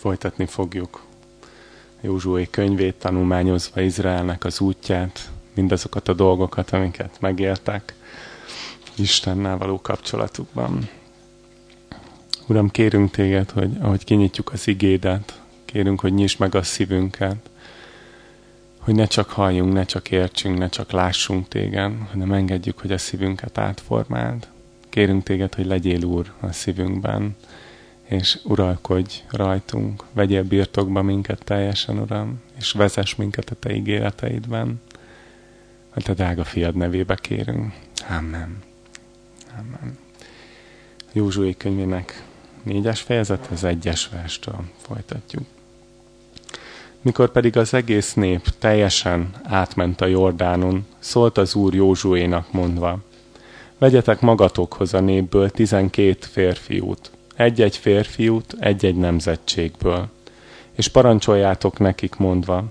folytatni fogjuk Józsué könyvét, tanulmányozva Izraelnek az útját, mindazokat a dolgokat, amiket megéltek Istennel való kapcsolatukban. Uram, kérünk téged, hogy ahogy kinyitjuk az igédet, kérünk, hogy nyisd meg a szívünket, hogy ne csak halljunk, ne csak értsünk, ne csak lássunk téged, hanem engedjük, hogy a szívünket átformáld. Kérünk téged, hogy legyél Úr a szívünkben, és uralkodj rajtunk, vegyél birtokba minket teljesen, Uram, és vezess minket a Te ígéreteidben. A Te drága fiad nevébe kérünk. Amen. Amen. Józsué könyvének négyes fejezet, az egyes verstől folytatjuk. Mikor pedig az egész nép teljesen átment a Jordánon, szólt az Úr Józsuénak mondva, Vegyetek magatokhoz a népből tizenkét férfiút, egy-egy férfiút egy-egy nemzetségből. És parancsoljátok nekik mondva,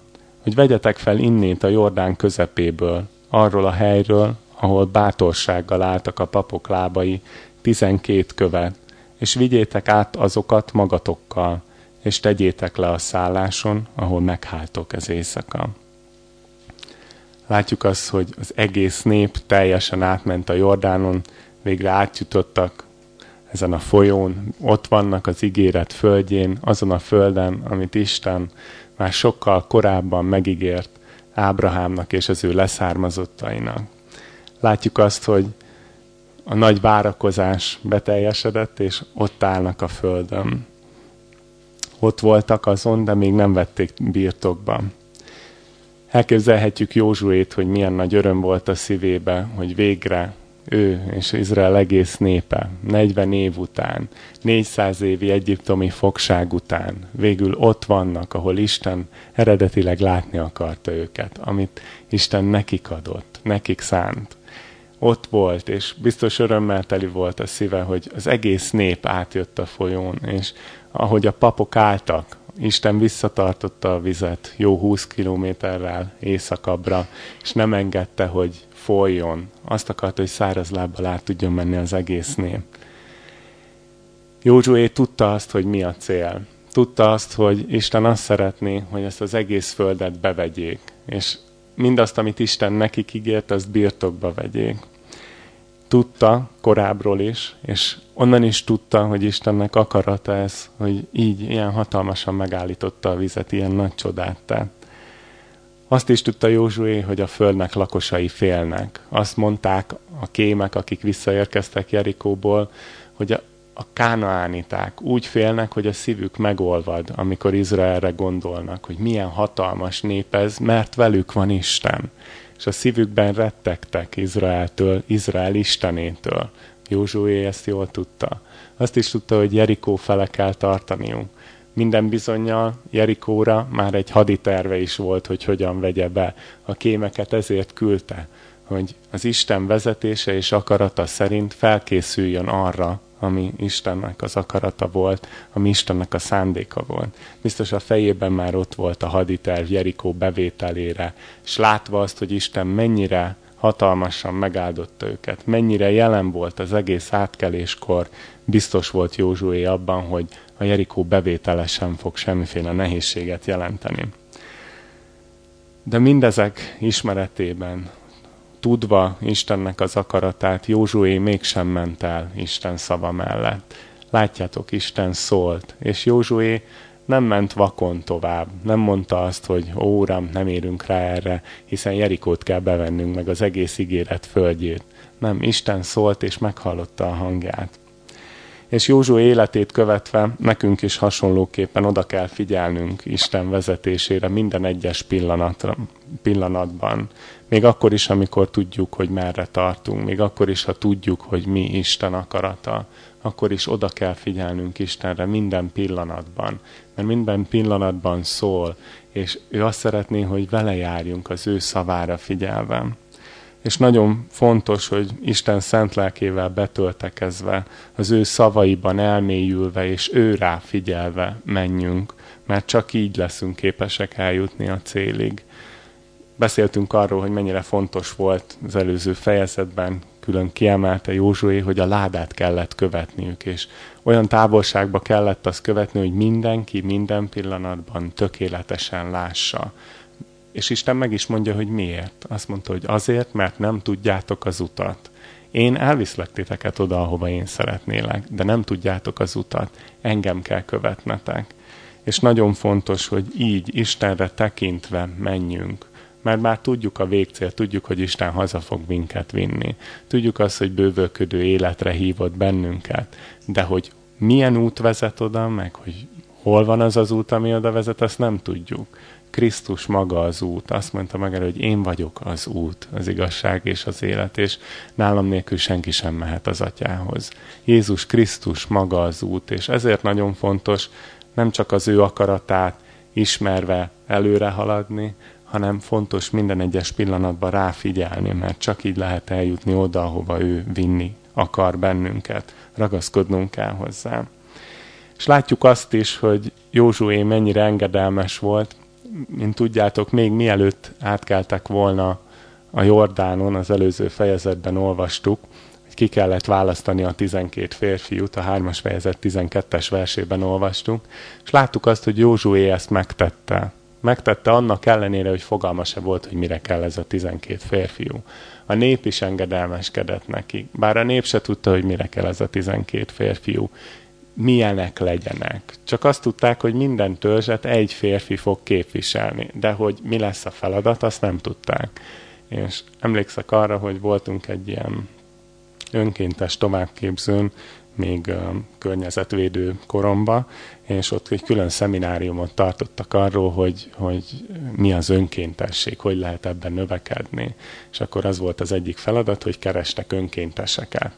hogy vegyetek fel innét a Jordán közepéből, arról a helyről, ahol bátorsággal álltak a papok lábai, tizenkét követ, és vigyétek át azokat magatokkal, és tegyétek le a szálláson, ahol megháltok ez éjszaka. Látjuk azt, hogy az egész nép teljesen átment a Jordánon, végre átjutottak ezen a folyón, ott vannak az ígéret földjén, azon a földön, amit Isten már sokkal korábban megígért Ábrahámnak és az ő leszármazottainak. Látjuk azt, hogy a nagy várakozás beteljesedett, és ott állnak a földön. Ott voltak azon, de még nem vették birtokba. Elképzelhetjük Józsuét, hogy milyen nagy öröm volt a szívébe, hogy végre ő és Izrael egész népe 40 év után, 400 évi egyiptomi fogság után végül ott vannak, ahol Isten eredetileg látni akarta őket, amit Isten nekik adott, nekik szánt. Ott volt, és biztos örömmel teli volt a szíve, hogy az egész nép átjött a folyón, és ahogy a papok álltak, Isten visszatartotta a vizet jó 20 kilométerrel északabbra, és nem engedte, hogy folyjon. Azt akarta, hogy száraz lábbal át tudjon menni az egész nép. Józsué tudta azt, hogy mi a cél. Tudta azt, hogy Isten azt szeretné, hogy ezt az egész földet bevegyék, és mindazt, amit Isten nekik ígért, azt birtokba vegyék. Tudta korábbról is, és onnan is tudta, hogy Istennek akarata ez, hogy így, ilyen hatalmasan megállította a vizet, ilyen nagy csodát tett. Azt is tudta Józsué, hogy a földnek lakosai félnek. Azt mondták a kémek, akik visszaérkeztek Jerikóból, hogy a, a kánaániták úgy félnek, hogy a szívük megolvad, amikor Izraelre gondolnak, hogy milyen hatalmas nép ez, mert velük van Isten. És a szívükben rettegtek Izraeltől, Izrael Istenétől. Józsué ezt jól tudta. Azt is tudta, hogy Jerikó fele kell tartaniuk minden bizonyal Jerikóra már egy haditerve is volt, hogy hogyan vegye be. A kémeket ezért küldte, hogy az Isten vezetése és akarata szerint felkészüljön arra, ami Istennek az akarata volt, ami Istennek a szándéka volt. Biztos a fejében már ott volt a haditerv Jerikó bevételére, és látva azt, hogy Isten mennyire hatalmasan megáldotta őket, mennyire jelen volt az egész átkeléskor, biztos volt Józsué abban, hogy a Jerikó bevétele sem fog semmiféle nehézséget jelenteni. De mindezek ismeretében, tudva Istennek az akaratát, Józsué mégsem ment el Isten szava mellett. Látjátok, Isten szólt, és Józsué nem ment vakon tovább. Nem mondta azt, hogy ó, uram, nem érünk rá erre, hiszen Jerikót kell bevennünk, meg az egész ígéret földjét. Nem, Isten szólt és meghallotta a hangját. És Józsu életét követve nekünk is hasonlóképpen oda kell figyelnünk Isten vezetésére minden egyes pillanatra, pillanatban. Még akkor is, amikor tudjuk, hogy merre tartunk, még akkor is, ha tudjuk, hogy mi Isten akarata, akkor is oda kell figyelnünk Istenre minden pillanatban, mert minden pillanatban szól, és ő azt szeretné, hogy vele járjunk az ő szavára figyelve és nagyon fontos, hogy Isten szent lelkével betöltekezve, az ő szavaiban elmélyülve és ő rá figyelve menjünk, mert csak így leszünk képesek eljutni a célig. beszéltünk arról, hogy mennyire fontos volt az előző fejezetben, külön kiemelte Józsué, hogy a ládát kellett követniük, és olyan távolságba kellett azt követni, hogy mindenki minden pillanatban tökéletesen lássa. És Isten meg is mondja, hogy miért. Azt mondta, hogy azért, mert nem tudjátok az utat. Én elviszlek titeket oda, ahova én szeretnélek, de nem tudjátok az utat. Engem kell követnetek. És nagyon fontos, hogy így Istenre tekintve menjünk mert már tudjuk a végcél, tudjuk, hogy Isten haza fog minket vinni. Tudjuk azt, hogy bővölködő életre hívott bennünket, de hogy milyen út vezet oda, meg hogy hol van az az út, ami oda vezet, azt nem tudjuk. Krisztus maga az út. Azt mondta meg el, hogy én vagyok az út, az igazság és az élet, és nálam nélkül senki sem mehet az atyához. Jézus Krisztus maga az út, és ezért nagyon fontos nem csak az ő akaratát ismerve előre haladni, hanem fontos minden egyes pillanatban ráfigyelni, mert csak így lehet eljutni oda, ahova ő vinni akar bennünket. Ragaszkodnunk kell hozzá. És látjuk azt is, hogy Józsué mennyire engedelmes volt, mint tudjátok, még mielőtt átkeltek volna a Jordánon, az előző fejezetben olvastuk, hogy ki kellett választani a 12 férfiút, a 3-as fejezet 12-es versében olvastuk, és láttuk azt, hogy Józsué ezt megtette megtette annak ellenére, hogy fogalma se volt, hogy mire kell ez a 12 férfiú. A nép is engedelmeskedett neki, bár a nép se tudta, hogy mire kell ez a 12 férfiú. Milyenek legyenek. Csak azt tudták, hogy minden törzset egy férfi fog képviselni, de hogy mi lesz a feladat, azt nem tudták. És emlékszek arra, hogy voltunk egy ilyen önkéntes továbbképzőn, még környezetvédő koromba, és ott egy külön szemináriumot tartottak arról, hogy, hogy mi az önkéntesség, hogy lehet ebben növekedni. És akkor az volt az egyik feladat, hogy kerestek önkénteseket.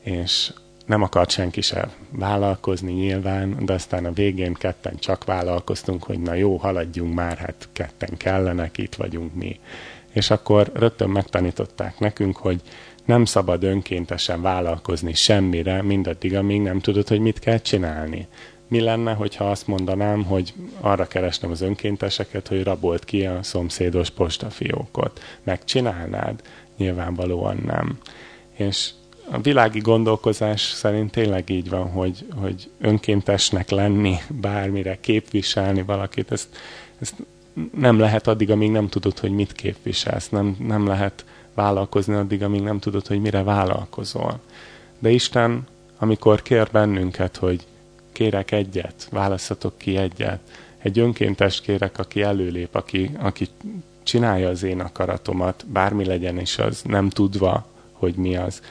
És nem akart senki se vállalkozni nyilván, de aztán a végén ketten csak vállalkoztunk, hogy na jó, haladjunk már, hát ketten kellenek, itt vagyunk mi. És akkor rögtön megtanították nekünk, hogy nem szabad önkéntesen vállalkozni semmire, mindaddig, amíg nem tudod, hogy mit kell csinálni. Mi lenne, hogyha azt mondanám, hogy arra keresnem az önkénteseket, hogy rabolt ki a szomszédos postafiókot. Megcsinálnád? Nyilvánvalóan nem. És a világi gondolkozás szerint tényleg így van, hogy, hogy önkéntesnek lenni, bármire képviselni valakit, ezt, ezt nem lehet addig, amíg nem tudod, hogy mit képviselsz. Nem, nem lehet vállalkozni addig, amíg nem tudod, hogy mire vállalkozol. De Isten, amikor kér bennünket, hogy kérek egyet, válaszatok ki egyet, egy önkéntes kérek, aki előlép, aki, aki csinálja az én akaratomat, bármi legyen is az, nem tudva, hogy mi az,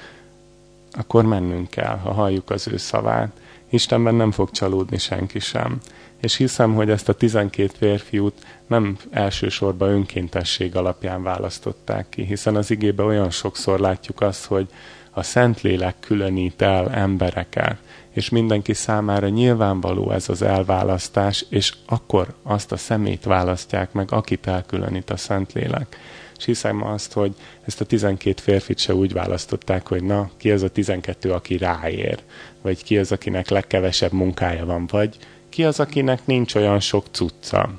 akkor mennünk kell, ha halljuk az ő szavát. Istenben nem fog csalódni senki sem és hiszem, hogy ezt a 12 férfiút nem elsősorban önkéntesség alapján választották ki, hiszen az igében olyan sokszor látjuk azt, hogy a Szentlélek különít el embereket, és mindenki számára nyilvánvaló ez az elválasztás, és akkor azt a szemét választják meg, akit elkülönít a Szentlélek. És hiszem azt, hogy ezt a 12 férfit se úgy választották, hogy na, ki az a 12, aki ráér, vagy ki az, akinek legkevesebb munkája van, vagy ki az, akinek nincs olyan sok cucca?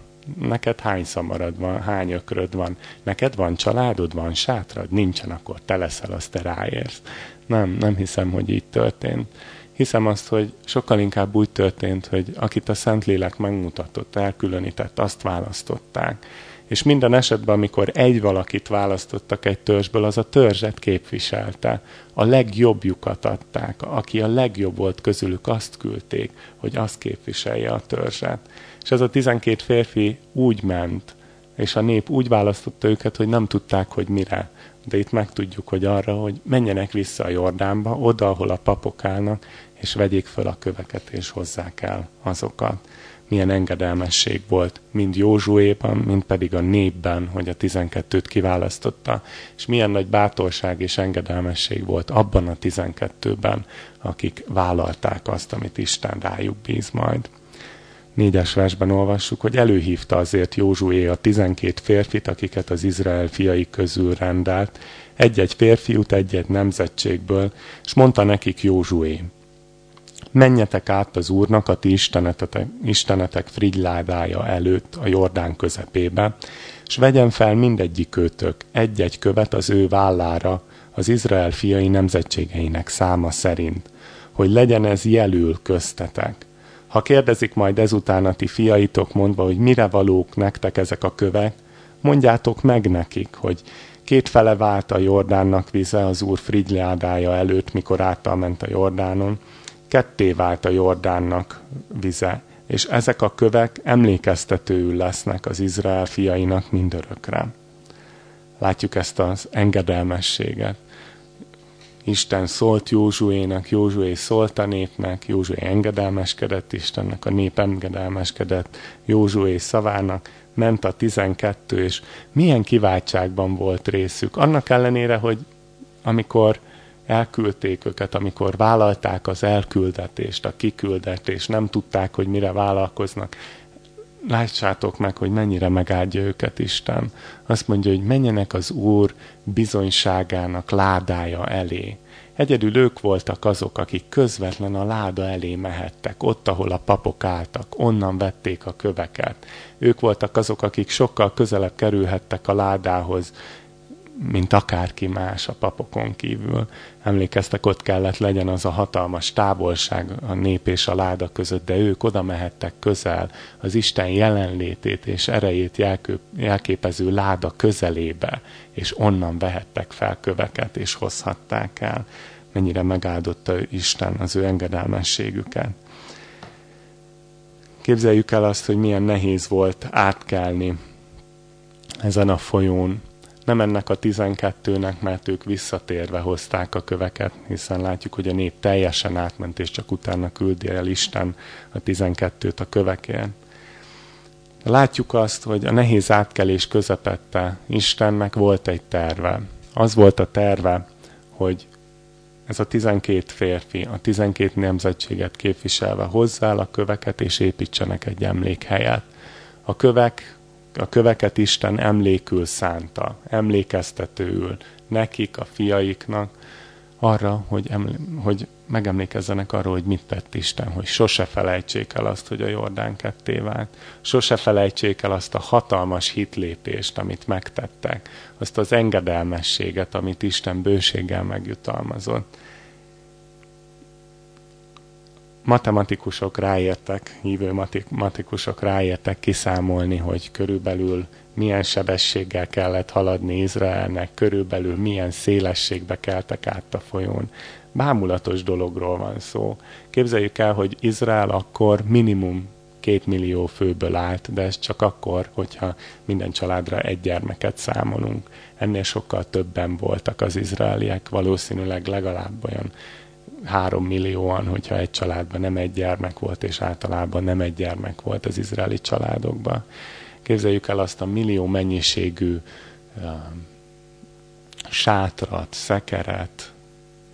Neked hány szamarad van, hány ökröd van? Neked van családod, van sátrad? Nincsen, akkor te leszel, azt te ráérsz. Nem, nem hiszem, hogy így történt. Hiszem azt, hogy sokkal inkább úgy történt, hogy akit a Szentlélek megmutatott, elkülönített, azt választották és minden esetben, amikor egy valakit választottak egy törzsből, az a törzset képviselte. A legjobbjukat adták, aki a legjobb volt közülük, azt küldték, hogy azt képviselje a törzset. És ez a tizenkét férfi úgy ment, és a nép úgy választotta őket, hogy nem tudták, hogy mire. De itt megtudjuk, hogy arra, hogy menjenek vissza a Jordánba, oda, ahol a papok állnak, és vegyék fel a köveket, és hozzák el azokat milyen engedelmesség volt, mind Józsuéban, mind pedig a népben, hogy a tizenkettőt kiválasztotta, és milyen nagy bátorság és engedelmesség volt abban a tizenkettőben, akik vállalták azt, amit Isten rájuk bíz majd. Négyes versben olvassuk, hogy előhívta azért Józsué a tizenkét férfit, akiket az Izrael fiai közül rendelt, egy-egy férfiút egy-egy nemzetségből, és mondta nekik Józsué, menjetek át az Úrnak a ti istenetek, istenetek frigyládája előtt a Jordán közepébe, és vegyen fel mindegyik őtök egy-egy követ az ő vállára, az Izrael fiai nemzetségeinek száma szerint, hogy legyen ez jelül köztetek. Ha kérdezik majd ezután a ti fiaitok mondva, hogy mire valók nektek ezek a kövek, mondjátok meg nekik, hogy két fele vált a Jordánnak vize az úr frigyliádája előtt, mikor által ment a Jordánon, ketté vált a Jordánnak vize, és ezek a kövek emlékeztetőül lesznek az Izrael fiainak mindörökre. Látjuk ezt az engedelmességet. Isten szólt Józsuénak, Józsué szólt a népnek, Józsué engedelmeskedett Istennek, a nép engedelmeskedett Józsué szavának, ment a 12, és milyen kiváltságban volt részük. Annak ellenére, hogy amikor elküldték őket, amikor vállalták az elküldetést, a kiküldetést, nem tudták, hogy mire vállalkoznak. Lássátok meg, hogy mennyire megáldja őket Isten. Azt mondja, hogy menjenek az Úr bizonyságának ládája elé. Egyedül ők voltak azok, akik közvetlen a láda elé mehettek, ott, ahol a papok álltak, onnan vették a köveket. Ők voltak azok, akik sokkal közelebb kerülhettek a ládához, mint akárki más a papokon kívül. Emlékeztek, ott kellett legyen az a hatalmas távolság a nép és a láda között, de ők oda mehettek közel az Isten jelenlétét és erejét jelképező láda közelébe, és onnan vehettek fel köveket, és hozhatták el. Mennyire megáldotta Isten az ő engedelmességüket. Képzeljük el azt, hogy milyen nehéz volt átkelni ezen a folyón, nem ennek a tizenkettőnek, mert ők visszatérve hozták a köveket, hiszen látjuk, hogy a nép teljesen átment, és csak utána küldi el Isten a tizenkettőt a kövekért. Látjuk azt, hogy a nehéz átkelés közepette Istennek volt egy terve. Az volt a terve, hogy ez a tizenkét férfi, a tizenkét nemzetséget képviselve hozzá a köveket, és építsenek egy emlékhelyet. A kövek a köveket Isten emlékül szánta, emlékeztetőül nekik, a fiaiknak, arra, hogy, emlé- hogy megemlékezzenek arról, hogy mit tett Isten, hogy sose felejtsék el azt, hogy a Jordán ketté vált. Sose felejtsék el azt a hatalmas hitlépést, amit megtettek, azt az engedelmességet, amit Isten bőséggel megjutalmazott matematikusok ráértek, hívő matematikusok ráértek kiszámolni, hogy körülbelül milyen sebességgel kellett haladni Izraelnek, körülbelül milyen szélességbe keltek át a folyón. Bámulatos dologról van szó. Képzeljük el, hogy Izrael akkor minimum két millió főből állt, de ez csak akkor, hogyha minden családra egy gyermeket számolunk. Ennél sokkal többen voltak az izraeliek, valószínűleg legalább olyan három millióan, hogyha egy családban nem egy gyermek volt, és általában nem egy gyermek volt az izraeli családokban. Képzeljük el azt a millió mennyiségű uh, sátrat, szekeret,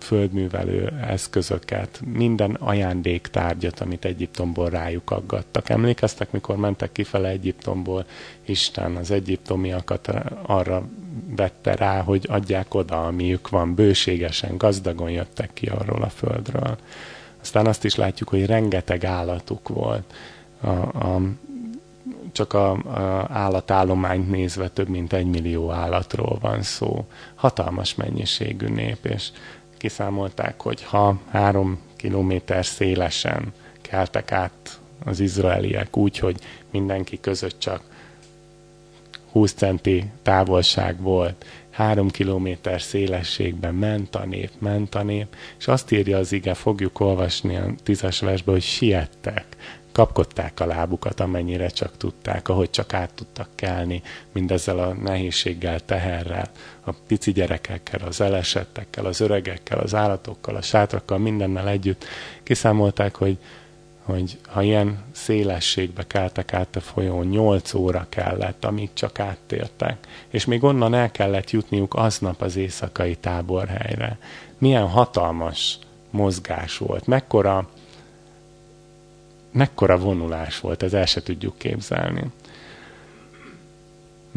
földművelő eszközöket, minden ajándéktárgyat, amit Egyiptomból rájuk aggattak. Emlékeztek, mikor mentek kifele Egyiptomból, Isten az egyiptomiakat arra vette rá, hogy adják oda, amiük van, bőségesen, gazdagon jöttek ki arról a földről. Aztán azt is látjuk, hogy rengeteg állatuk volt. A, a, csak a, a állatállományt nézve több mint egy millió állatról van szó. Hatalmas mennyiségű nép, és kiszámolták, hogy ha három kilométer szélesen keltek át az izraeliek úgy, hogy mindenki között csak 20 centi távolság volt, három kilométer szélességben ment a nép, ment a nép, és azt írja az ige, fogjuk olvasni a tízes versbe, hogy siettek, kapkodták a lábukat, amennyire csak tudták, ahogy csak át tudtak kelni, mindezzel a nehézséggel, teherrel, a pici gyerekekkel, az elesettekkel, az öregekkel, az állatokkal, a sátrakkal, mindennel együtt. Kiszámolták, hogy hogy ha ilyen szélességbe keltek át a folyón, 8 óra kellett, amíg csak áttértek. És még onnan el kellett jutniuk aznap az éjszakai táborhelyre. Milyen hatalmas mozgás volt, mekkora, mekkora vonulás volt, ez el se tudjuk képzelni.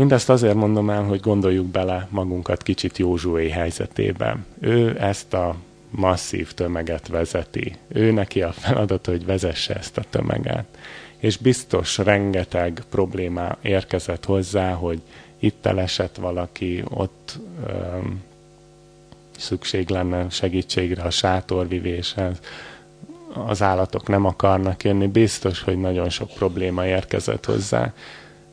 Mindezt azért mondom el, hogy gondoljuk bele magunkat kicsit Józsué helyzetébe. Ő ezt a masszív tömeget vezeti. Ő neki a feladat, hogy vezesse ezt a tömeget. És biztos rengeteg probléma érkezett hozzá, hogy itt elesett valaki, ott um, szükség lenne segítségre a sátorvivéshez, az állatok nem akarnak jönni, biztos, hogy nagyon sok probléma érkezett hozzá.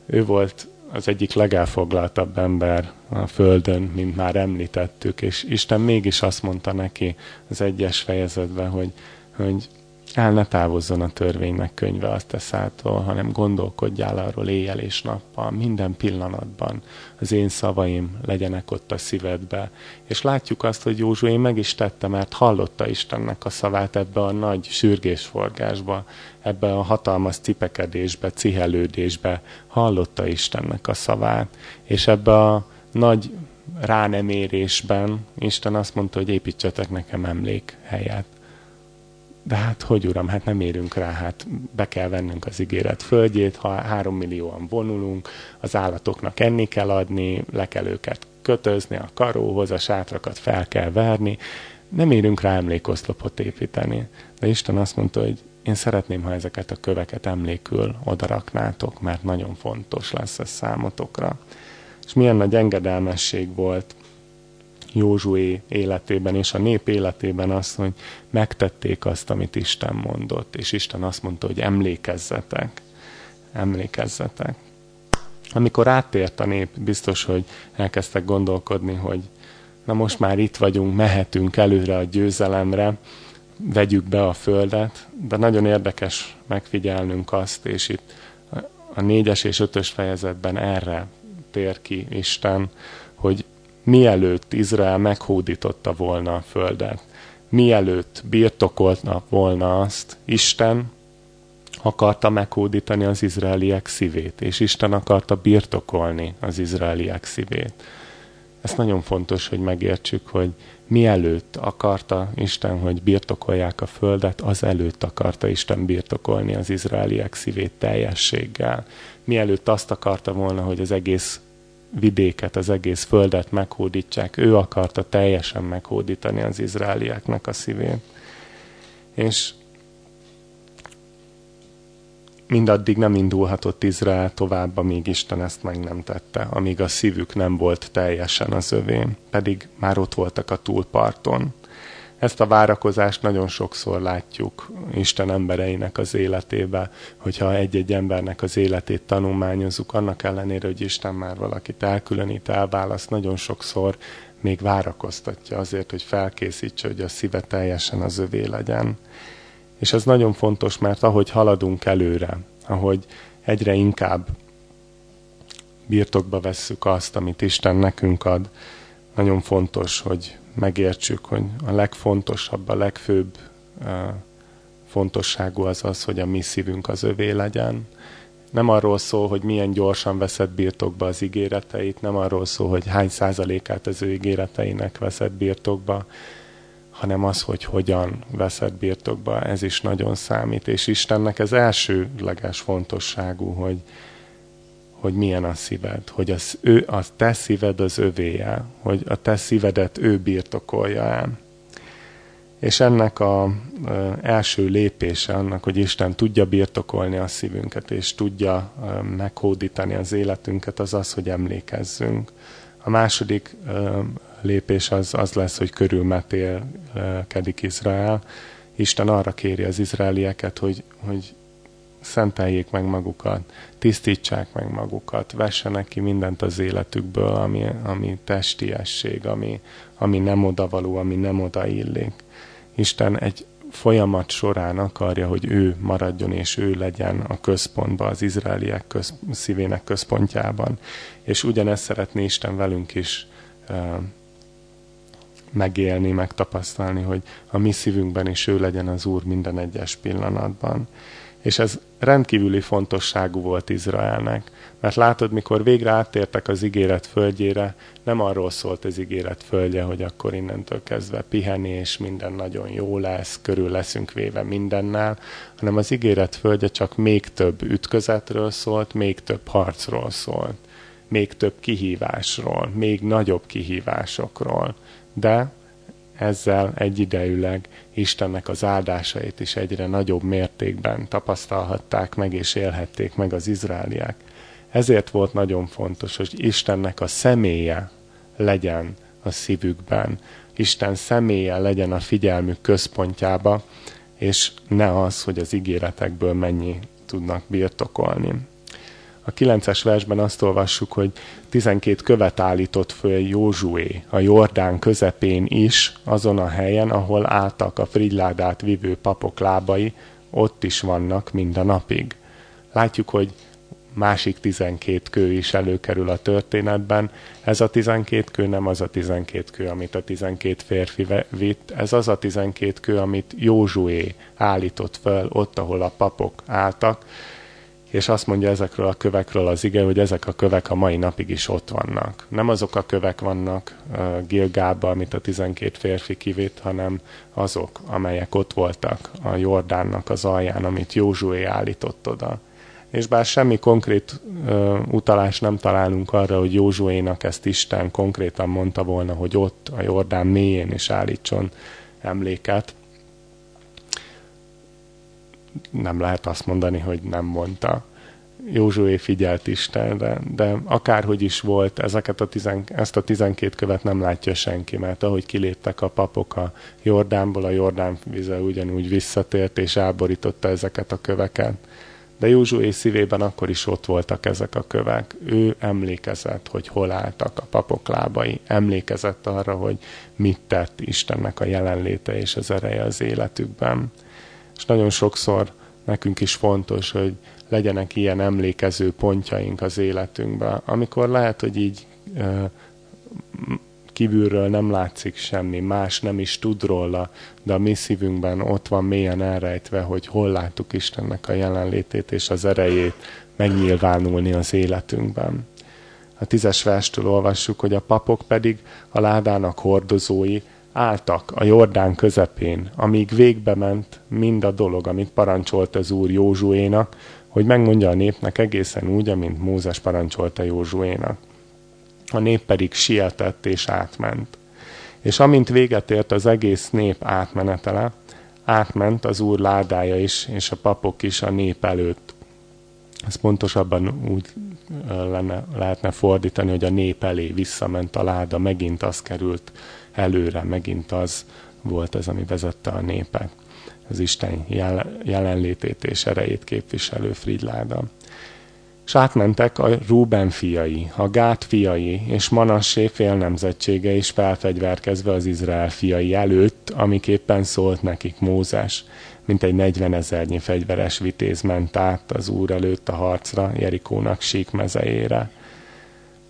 Ő volt az egyik legelfoglaltabb ember a Földön, mint már említettük, és Isten mégis azt mondta neki az egyes fejezetben, hogy, hogy el ne távozzon a törvénynek könyve azt teszától, hanem gondolkodjál arról éjjel és nappal, minden pillanatban. Az én szavaim legyenek ott a szívedbe. És látjuk azt, hogy Józsué meg is tette, mert hallotta Istennek a szavát ebbe a nagy sürgésforgásba, ebbe a hatalmas cipekedésbe, cihelődésbe, hallotta Istennek a szavát, és ebbe a nagy ránemérésben Isten azt mondta, hogy építsetek nekem emlékhelyet de hát hogy uram, hát nem érünk rá, hát be kell vennünk az ígéret földjét, ha három millióan vonulunk, az állatoknak enni kell adni, le kell őket kötözni a karóhoz, a sátrakat fel kell verni, nem érünk rá emlékoszlopot építeni. De Isten azt mondta, hogy én szeretném, ha ezeket a köveket emlékül odaraknátok, mert nagyon fontos lesz ez számotokra. És milyen nagy engedelmesség volt Józsué életében és a nép életében az, hogy megtették azt, amit Isten mondott, és Isten azt mondta, hogy emlékezzetek, emlékezzetek. Amikor átért a nép, biztos, hogy elkezdtek gondolkodni, hogy na most már itt vagyunk, mehetünk előre a győzelemre, vegyük be a földet, de nagyon érdekes megfigyelnünk azt, és itt a négyes és ötös fejezetben erre tér ki Isten, hogy mielőtt Izrael meghódította volna a földet, mielőtt birtokolta volna azt, Isten akarta meghódítani az izraeliek szívét, és Isten akarta birtokolni az izraeliek szívét. Ez nagyon fontos, hogy megértsük, hogy mielőtt akarta Isten, hogy birtokolják a földet, az előtt akarta Isten birtokolni az izraeliek szívét teljességgel. Mielőtt azt akarta volna, hogy az egész vidéket, az egész földet meghódítsák. Ő akarta teljesen meghódítani az izraelieknek a szívét. És mindaddig nem indulhatott Izrael tovább, amíg Isten ezt meg nem tette, amíg a szívük nem volt teljesen az övé, pedig már ott voltak a túlparton. Ezt a várakozást nagyon sokszor látjuk Isten embereinek az életébe, hogyha egy-egy embernek az életét tanulmányozzuk, annak ellenére, hogy Isten már valakit elkülönít, elválaszt, nagyon sokszor még várakoztatja azért, hogy felkészítse, hogy a szíve teljesen az övé legyen. És ez nagyon fontos, mert ahogy haladunk előre, ahogy egyre inkább birtokba vesszük azt, amit Isten nekünk ad, nagyon fontos, hogy megértsük, hogy a legfontosabb, a legfőbb fontosságú az az, hogy a mi szívünk az övé legyen. Nem arról szól, hogy milyen gyorsan veszed birtokba az ígéreteit, nem arról szól, hogy hány százalékát az ő ígéreteinek veszed birtokba, hanem az, hogy hogyan veszed birtokba, ez is nagyon számít. És Istennek ez elsőleges fontosságú, hogy, hogy milyen a szíved, hogy az, ő, a te szíved az övéje, hogy a te szívedet ő birtokolja el. És ennek a első lépése annak, hogy Isten tudja birtokolni a szívünket, és tudja meghódítani az életünket, az az, hogy emlékezzünk. A második lépés az, az lesz, hogy körülmetélkedik Izrael. Isten arra kéri az izraelieket, hogy, hogy szenteljék meg magukat, tisztítsák meg magukat, vessenek ki mindent az életükből, ami, ami testiesség, ami, ami nem odavaló, ami nem odaillik. Isten egy folyamat során akarja, hogy ő maradjon és ő legyen a központban, az izraeliek köz, szívének központjában. És ugyanezt szeretné Isten velünk is megélni, megtapasztalni, hogy a mi szívünkben is ő legyen az Úr minden egyes pillanatban. És ez rendkívüli fontosságú volt Izraelnek. Mert látod, mikor végre áttértek az ígéret földjére, nem arról szólt az ígéret földje, hogy akkor innentől kezdve pihenni, és minden nagyon jó lesz, körül leszünk véve mindennel, hanem az ígéret földje csak még több ütközetről szólt, még több harcról szólt, még több kihívásról, még nagyobb kihívásokról. De ezzel egyidejűleg Istennek az áldásait is egyre nagyobb mértékben tapasztalhatták meg és élhették meg az izraeliek. Ezért volt nagyon fontos, hogy Istennek a személye legyen a szívükben. Isten személye legyen a figyelmük központjába, és ne az, hogy az ígéretekből mennyi tudnak birtokolni. A 9-es versben azt olvassuk, hogy 12 követ állított föl Józsué a Jordán közepén is, azon a helyen, ahol álltak a frigyládát vivő papok lábai, ott is vannak mind a napig. Látjuk, hogy másik 12 kő is előkerül a történetben. Ez a 12 kő nem az a 12 kő, amit a 12 férfi vitt, ez az a 12 kő, amit Józsué állított föl ott, ahol a papok álltak, és azt mondja ezekről a kövekről az ige, hogy ezek a kövek a mai napig is ott vannak. Nem azok a kövek vannak uh, Gilgában, amit a 12 férfi kivitt, hanem azok, amelyek ott voltak a Jordánnak az alján, amit Józsué állított oda. És bár semmi konkrét uh, utalás nem találunk arra, hogy Józsuénak ezt Isten konkrétan mondta volna, hogy ott a Jordán mélyén is állítson emléket, nem lehet azt mondani, hogy nem mondta. Józsué figyelt Istenre, de akárhogy is volt, ezeket a tizen, ezt a tizenkét követ nem látja senki, mert ahogy kiléptek a papok a Jordánból, a Jordán vize ugyanúgy visszatért, és elborította ezeket a köveket. De Józsué szívében akkor is ott voltak ezek a kövek. Ő emlékezett, hogy hol álltak a papok lábai, emlékezett arra, hogy mit tett Istennek a jelenléte és az ereje az életükben. És nagyon sokszor nekünk is fontos, hogy legyenek ilyen emlékező pontjaink az életünkben, amikor lehet, hogy így kívülről nem látszik semmi, más nem is tud róla, de a mi szívünkben ott van mélyen elrejtve, hogy hol láttuk Istennek a jelenlétét és az erejét megnyilvánulni az életünkben. A tízes verstől olvassuk, hogy a papok pedig a ládának hordozói, álltak a Jordán közepén, amíg végbe ment mind a dolog, amit parancsolt az úr Józsuénak, hogy megmondja a népnek egészen úgy, amint Mózes parancsolta Józsuénak. A nép pedig sietett és átment. És amint véget ért az egész nép átmenetele, átment az úr ládája is, és a papok is a nép előtt. Ez pontosabban úgy lenne, lehetne fordítani, hogy a nép elé visszament a láda, megint az került előre, megint az volt az, ami vezette a népet. Az Isten jelenlétét és erejét képviselő Fridláda. És átmentek a Rúben fiai, a Gát fiai és Manassé félnemzetsége is felfegyverkezve az Izrael fiai előtt, amiképpen szólt nekik Mózes, mint egy 40 ezernyi fegyveres vitéz ment át az úr előtt a harcra Jerikónak sík mezejére.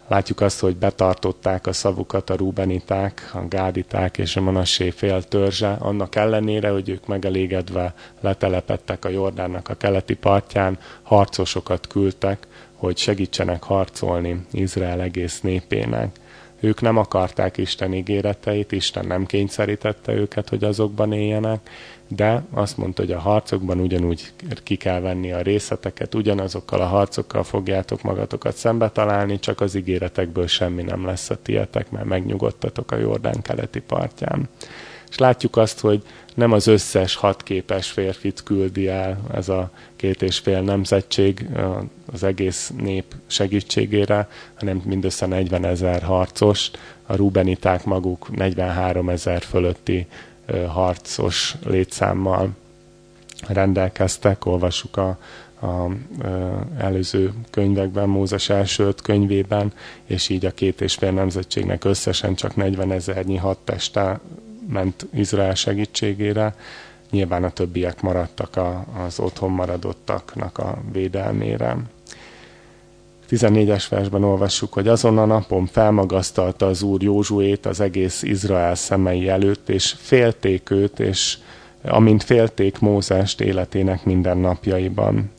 Látjuk azt, hogy betartották a szavukat a rúbeniták, a gáditák és a manassé fél törzse, annak ellenére, hogy ők megelégedve letelepettek a Jordánnak a keleti partján, harcosokat küldtek, hogy segítsenek harcolni Izrael egész népének. Ők nem akarták Isten ígéreteit, Isten nem kényszerítette őket, hogy azokban éljenek, de azt mondta, hogy a harcokban ugyanúgy ki kell venni a részleteket, ugyanazokkal a harcokkal fogjátok magatokat szembe találni, csak az ígéretekből semmi nem lesz a tietek, mert megnyugodtatok a Jordán keleti partján. És látjuk azt, hogy nem az összes hatképes férfit küldi el ez a két és fél nemzetség az egész nép segítségére, hanem mindössze 40 ezer harcos, a rubeniták maguk 43 ezer fölötti harcos létszámmal rendelkeztek, olvassuk a, a, előző könyvekben, Mózes első öt könyvében, és így a két és fél nemzetségnek összesen csak 40 ezernyi hadteste ment Izrael segítségére. Nyilván a többiek maradtak a, az otthon maradottaknak a védelmére. 14-es versben olvassuk, hogy azon a napon felmagasztalta az úr Józsuét az egész Izrael szemei előtt, és félték őt, és amint félték Mózest életének minden napjaiban.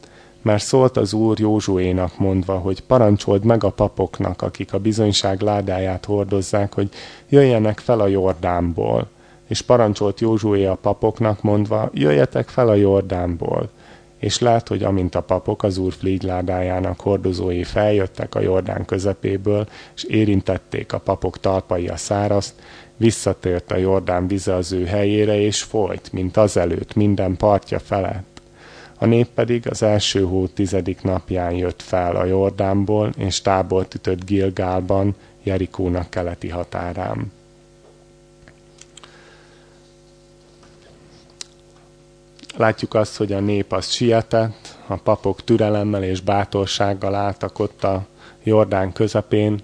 Mert szólt az úr Józsuénak mondva, hogy parancsold meg a papoknak, akik a bizonyság ládáját hordozzák, hogy jöjjenek fel a Jordánból. És parancsolt Józsué a papoknak mondva, jöjjetek fel a Jordánból és lát, hogy amint a papok az úr flégyládájának hordozói feljöttek a Jordán közepéből, és érintették a papok talpai a száraszt, visszatért a Jordán vize az ő helyére, és folyt, mint azelőtt, minden partja felett. A nép pedig az első hó tizedik napján jött fel a Jordánból, és tábort ütött Gilgálban, Jerikónak keleti határán. Látjuk azt, hogy a nép az sietett, a papok türelemmel és bátorsággal álltak ott a Jordán közepén,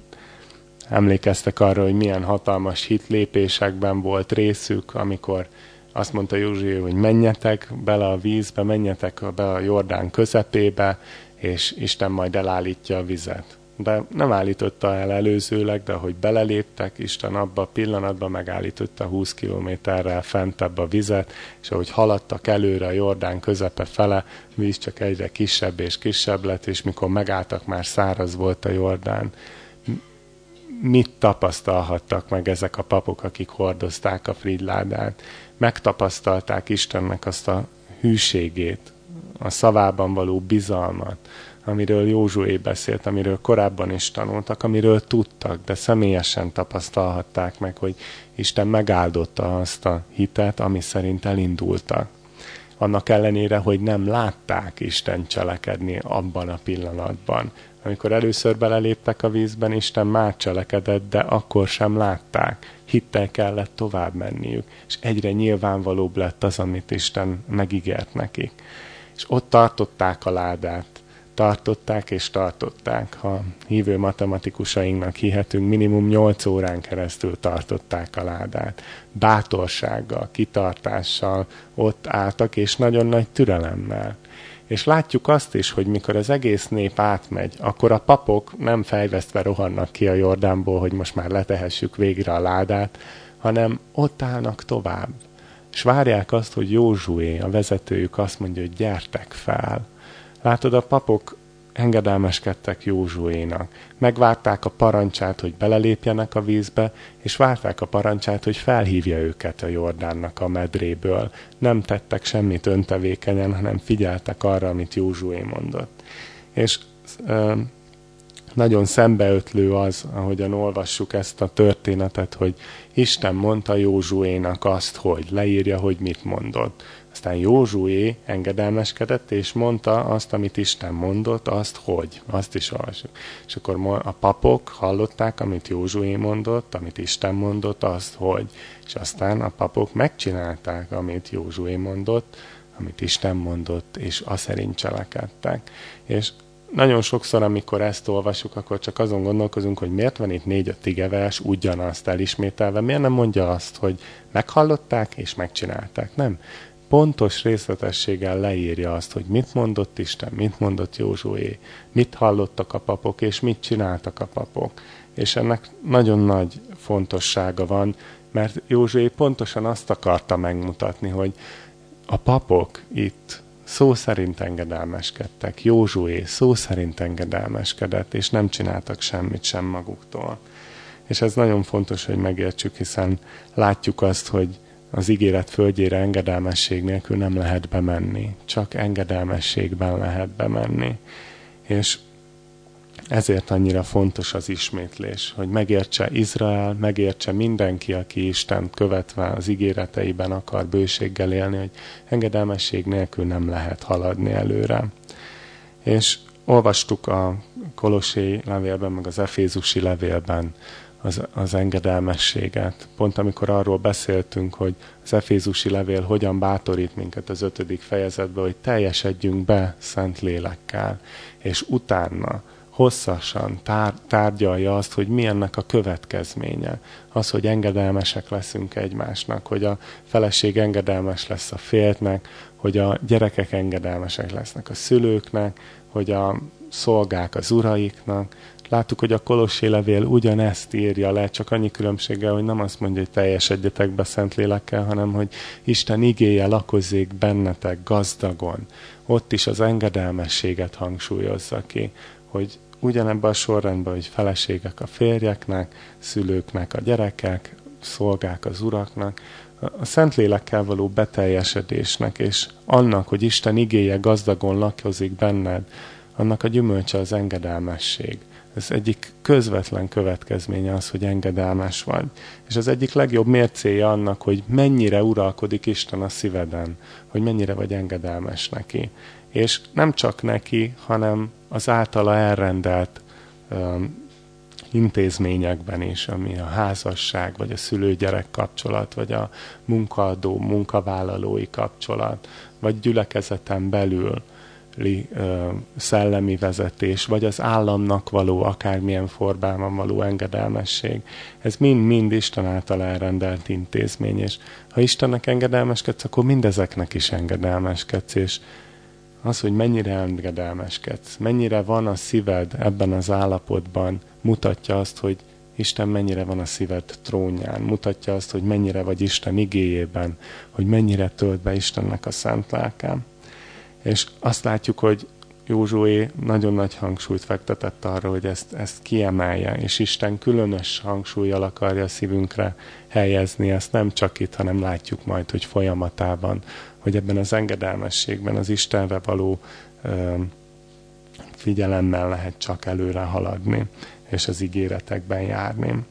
emlékeztek arra, hogy milyen hatalmas hitlépésekben volt részük, amikor azt mondta Józsi, hogy menjetek bele a vízbe, menjetek be a Jordán közepébe, és Isten majd elállítja a vizet de nem állította el előzőleg, de hogy beleléptek, Isten abba a pillanatban megállította 20 kilométerrel fentebb a vizet, és ahogy haladtak előre a Jordán közepe fele, víz csak egyre kisebb és kisebb lett, és mikor megálltak, már száraz volt a Jordán. Mit tapasztalhattak meg ezek a papok, akik hordozták a fridládát? Megtapasztalták Istennek azt a hűségét, a szavában való bizalmat, amiről Józsué beszélt, amiről korábban is tanultak, amiről tudtak, de személyesen tapasztalhatták meg, hogy Isten megáldotta azt a hitet, ami szerint elindultak. Annak ellenére, hogy nem látták Isten cselekedni abban a pillanatban. Amikor először beleléptek a vízben, Isten már cselekedett, de akkor sem látták. Hittel kellett tovább menniük, és egyre nyilvánvalóbb lett az, amit Isten megígért nekik. És ott tartották a ládát, tartották és tartották. Ha hívő matematikusainknak hihetünk, minimum 8 órán keresztül tartották a ládát. Bátorsággal, kitartással ott álltak, és nagyon nagy türelemmel. És látjuk azt is, hogy mikor az egész nép átmegy, akkor a papok nem fejvesztve rohannak ki a Jordánból, hogy most már letehessük végre a ládát, hanem ott állnak tovább. És várják azt, hogy Józsué, a vezetőjük azt mondja, hogy gyertek fel, Látod, a papok engedelmeskedtek Józsuénak. Megvárták a parancsát, hogy belelépjenek a vízbe, és várták a parancsát, hogy felhívja őket a Jordánnak a medréből. Nem tettek semmit öntevékenyen, hanem figyeltek arra, amit Józsué mondott. És ö, nagyon szembeötlő az, ahogyan olvassuk ezt a történetet, hogy Isten mondta Józsuénak azt, hogy leírja, hogy mit mondott. Aztán Józsué engedelmeskedett, és mondta azt, amit Isten mondott, azt hogy. Azt is olvasjuk. És akkor a papok hallották, amit Józsué mondott, amit Isten mondott, azt hogy. És aztán a papok megcsinálták, amit Józsué mondott, amit Isten mondott, és azt szerint cselekedtek. És nagyon sokszor, amikor ezt olvasjuk, akkor csak azon gondolkozunk, hogy miért van itt négy-öt igevers ugyanazt elismételve, miért nem mondja azt, hogy meghallották és megcsinálták, nem? Pontos részletességgel leírja azt, hogy mit mondott Isten, mit mondott Józsué, mit hallottak a papok, és mit csináltak a papok. És ennek nagyon nagy fontossága van, mert Józsué pontosan azt akarta megmutatni, hogy a papok itt szó szerint engedelmeskedtek, Józsué szó szerint engedelmeskedett, és nem csináltak semmit sem maguktól. És ez nagyon fontos, hogy megértsük, hiszen látjuk azt, hogy az ígéret földjére engedelmesség nélkül nem lehet bemenni. Csak engedelmességben lehet bemenni. És ezért annyira fontos az ismétlés, hogy megértse Izrael, megértse mindenki, aki Isten követve az ígéreteiben akar bőséggel élni, hogy engedelmesség nélkül nem lehet haladni előre. És olvastuk a Kolosé levélben, meg az Efézusi levélben az, az engedelmességet. Pont amikor arról beszéltünk, hogy az Efézusi levél hogyan bátorít minket az ötödik fejezetbe, hogy teljesedjünk be szent lélekkel, és utána hosszasan tár, tárgyalja azt, hogy mi ennek a következménye. Az, hogy engedelmesek leszünk egymásnak, hogy a feleség engedelmes lesz a férjnek, hogy a gyerekek engedelmesek lesznek a szülőknek, hogy a szolgák az uraiknak, Láttuk, hogy a Kolossé levél ugyanezt írja le, csak annyi különbséggel, hogy nem azt mondja, hogy teljesedjetek be Szentlélekkel, hanem hogy Isten igéje lakozzék bennetek gazdagon. Ott is az engedelmességet hangsúlyozza ki, hogy ugyanebben a sorrendben, hogy feleségek a férjeknek, szülőknek a gyerekek, szolgák az uraknak, a Szentlélekkel való beteljesedésnek, és annak, hogy Isten igéje gazdagon lakozik benned, annak a gyümölcse az engedelmesség. Ez egyik közvetlen következménye az, hogy engedelmes vagy. És az egyik legjobb mércéje annak, hogy mennyire uralkodik Isten a szíveden, hogy mennyire vagy engedelmes neki. És nem csak neki, hanem az általa elrendelt um, intézményekben is, ami a házasság, vagy a szülő-gyerek kapcsolat, vagy a munkaadó, munkavállalói kapcsolat, vagy gyülekezeten belül szellemi vezetés, vagy az államnak való akármilyen formában való engedelmesség. Ez mind-mind Isten által elrendelt intézmény, és ha Istennek engedelmeskedsz, akkor mindezeknek is engedelmeskedsz, és az, hogy mennyire engedelmeskedsz, mennyire van a szíved ebben az állapotban, mutatja azt, hogy Isten mennyire van a szíved trónján, mutatja azt, hogy mennyire vagy Isten igéjében, hogy mennyire tölt be Istennek a szent lelkám. És azt látjuk, hogy Józsué nagyon nagy hangsúlyt fektetett arra, hogy ezt, ezt kiemelje, és Isten különös hangsúlyjal akarja a szívünkre helyezni, ezt nem csak itt, hanem látjuk majd, hogy folyamatában, hogy ebben az engedelmességben az Istenre való ö, figyelemmel lehet csak előre haladni, és az ígéretekben járni.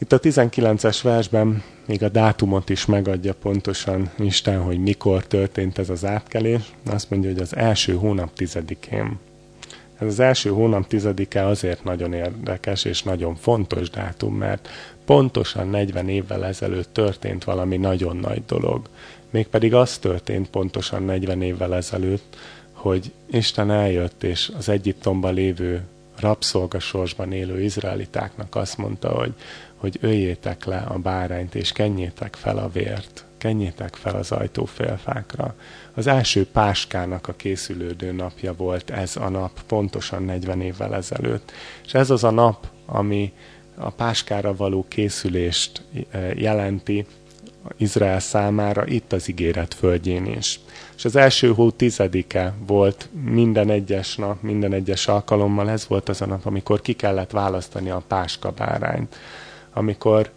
Itt a 19-es versben még a dátumot is megadja pontosan Isten, hogy mikor történt ez az átkelés. Azt mondja, hogy az első hónap tizedikén. Ez az első hónap tizedike azért nagyon érdekes és nagyon fontos dátum, mert pontosan 40 évvel ezelőtt történt valami nagyon nagy dolog. Mégpedig az történt pontosan 40 évvel ezelőtt, hogy Isten eljött, és az Egyiptomban lévő rabszolgasorsban élő izraelitáknak azt mondta, hogy hogy öljétek le a bárányt, és kenjétek fel a vért, kenjétek fel az ajtófélfákra. Az első páskának a készülődő napja volt ez a nap, pontosan 40 évvel ezelőtt. És ez az a nap, ami a páskára való készülést eh, jelenti Izrael számára itt az ígéret földjén is. És az első hó tizedike volt minden egyes nap, minden egyes alkalommal, ez volt az a nap, amikor ki kellett választani a páska bárányt amikor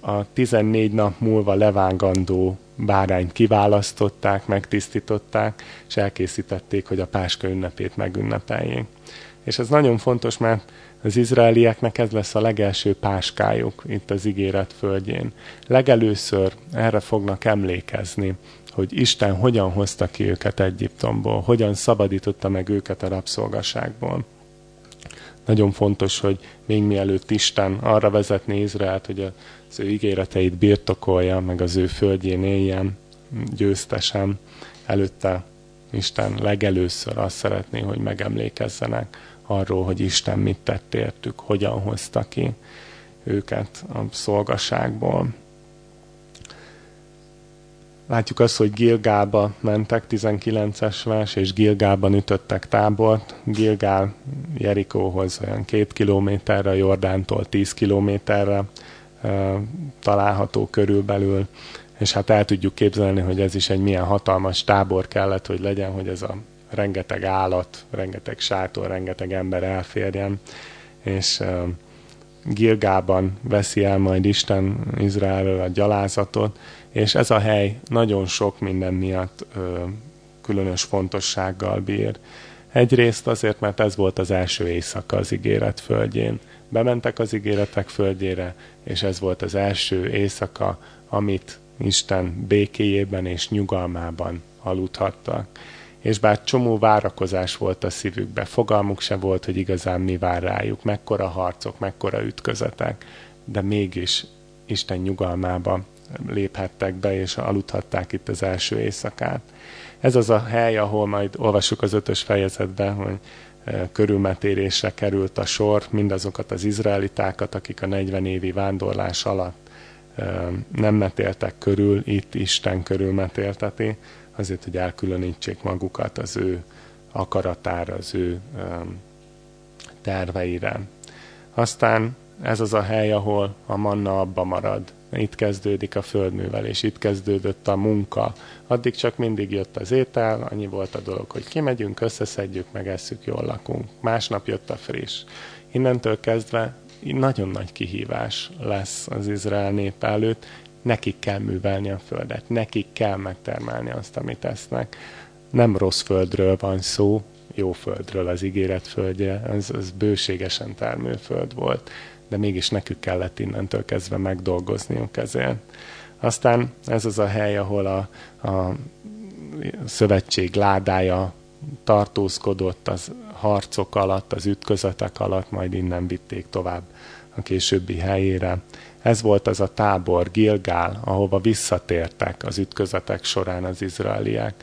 a 14 nap múlva levángandó bárányt kiválasztották, megtisztították, és elkészítették, hogy a Páska ünnepét megünnepeljék. És ez nagyon fontos, mert az izraelieknek ez lesz a legelső páskájuk itt az ígéret földjén. Legelőször erre fognak emlékezni, hogy Isten hogyan hozta ki őket Egyiptomból, hogyan szabadította meg őket a rabszolgaságból nagyon fontos, hogy még mielőtt Isten arra vezetné Izraelt, hogy az ő ígéreteit birtokolja, meg az ő földjén éljen győztesen, előtte Isten legelőször azt szeretné, hogy megemlékezzenek arról, hogy Isten mit tett értük, hogyan hozta ki őket a szolgaságból. Látjuk azt, hogy Gilgába mentek, 19-es vers, és Gilgában ütöttek tábort. Gilgál Jerikóhoz olyan két kilométerre, Jordántól 10 kilométerre e, található körülbelül, és hát el tudjuk képzelni, hogy ez is egy milyen hatalmas tábor kellett, hogy legyen, hogy ez a rengeteg állat, rengeteg sátor, rengeteg ember elférjen, és e, Gilgában veszi el majd Isten Izraelről a gyalázatot, és ez a hely nagyon sok minden miatt ö, különös fontossággal bír. Egyrészt azért, mert ez volt az első éjszaka az ígéret földjén. Bementek az ígéretek földjére, és ez volt az első éjszaka, amit Isten békéjében és nyugalmában aludhattak. És bár csomó várakozás volt a szívükbe, fogalmuk se volt, hogy igazán mi vár rájuk, mekkora harcok, mekkora ütközetek, de mégis Isten nyugalmába léphettek be, és aludhatták itt az első éjszakát. Ez az a hely, ahol majd olvassuk az ötös fejezetben, hogy e, körülmetérésre került a sor, mindazokat az izraelitákat, akik a 40 évi vándorlás alatt e, nem metéltek körül, itt Isten körülmetélteti, azért, hogy elkülönítsék magukat az ő akaratára, az ő e, terveire. Aztán ez az a hely, ahol a manna abba marad, itt kezdődik a földművelés, itt kezdődött a munka. Addig csak mindig jött az étel, annyi volt a dolog, hogy kimegyünk, összeszedjük, megesszük, jól lakunk. Másnap jött a friss. Innentől kezdve nagyon nagy kihívás lesz az Izrael nép előtt, nekik kell művelni a földet, nekik kell megtermelni azt, amit esznek. Nem rossz földről van szó, jó földről az ígéret földje, az, az bőségesen termőföld volt de mégis nekük kellett innentől kezdve megdolgozniuk ezért. Aztán ez az a hely, ahol a, a szövetség ládája tartózkodott az harcok alatt, az ütközetek alatt, majd innen vitték tovább a későbbi helyére. Ez volt az a tábor, Gilgál, ahova visszatértek az ütközetek során az izraeliek.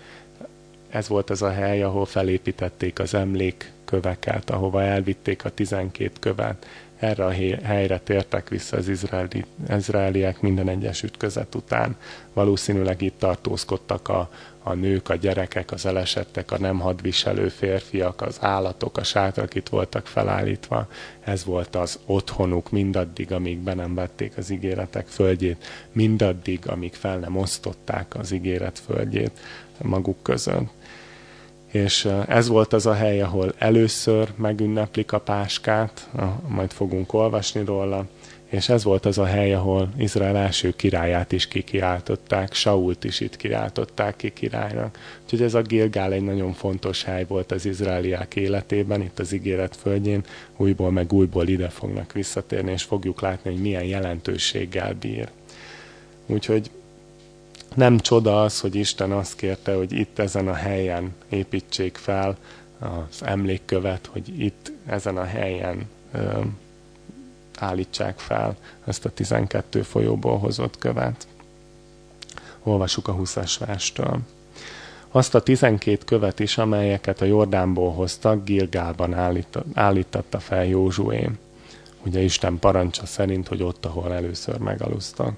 Ez volt az a hely, ahol felépítették az emlékköveket, ahova elvitték a tizenkét követ. Erre a helyre tértek vissza az izraeli, izraeliek minden egyes ütközet után. Valószínűleg itt tartózkodtak a, a nők, a gyerekek, az elesettek, a nem hadviselő férfiak, az állatok, a sátrak itt voltak felállítva. Ez volt az otthonuk mindaddig, amíg be nem vették az ígéretek földjét, mindaddig, amíg fel nem osztották az ígéret földjét maguk között. És ez volt az a hely, ahol először megünneplik a páskát, majd fogunk olvasni róla, és ez volt az a hely, ahol Izrael első királyát is kikiáltották, Sault is itt kiáltották ki királynak. Úgyhogy ez a Gilgál egy nagyon fontos hely volt az izraeliák életében, itt az ígéret földjén, újból meg újból ide fognak visszatérni, és fogjuk látni, hogy milyen jelentőséggel bír. Úgyhogy nem csoda az, hogy Isten azt kérte, hogy itt ezen a helyen építsék fel az emlékkövet, hogy itt ezen a helyen állítsák fel ezt a 12 folyóból hozott követ. Olvasuk a 20-as verstől. Azt a 12 követ is, amelyeket a Jordánból hoztak, Gilgálban állította fel Józsué. Ugye Isten parancsa szerint, hogy ott, ahol először megalusztak.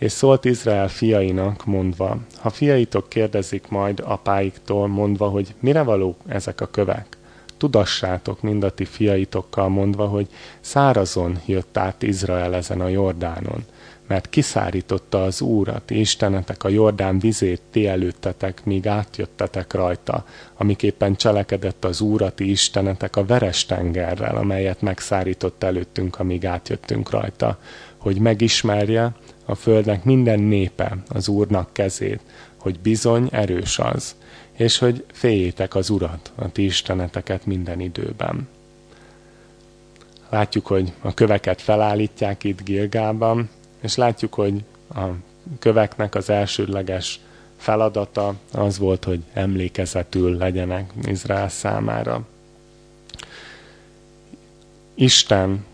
És szólt Izrael fiainak, mondva, ha fiaitok kérdezik majd apáiktól, mondva, hogy mire való ezek a kövek, tudassátok mind a ti fiaitokkal mondva, hogy szárazon jött át Izrael ezen a Jordánon, mert kiszárította az Úrat, Istenetek a Jordán vizét ti előttetek, míg átjöttetek rajta, amiképpen cselekedett az Úrat, Istenetek a veres tengerrel, amelyet megszárított előttünk, amíg átjöttünk rajta, hogy megismerje a földnek minden népe az Úrnak kezét, hogy bizony erős az, és hogy féljétek az Urat, a ti isteneteket minden időben. Látjuk, hogy a köveket felállítják itt Gilgában, és látjuk, hogy a köveknek az elsődleges feladata az volt, hogy emlékezetül legyenek Izrael számára. Isten,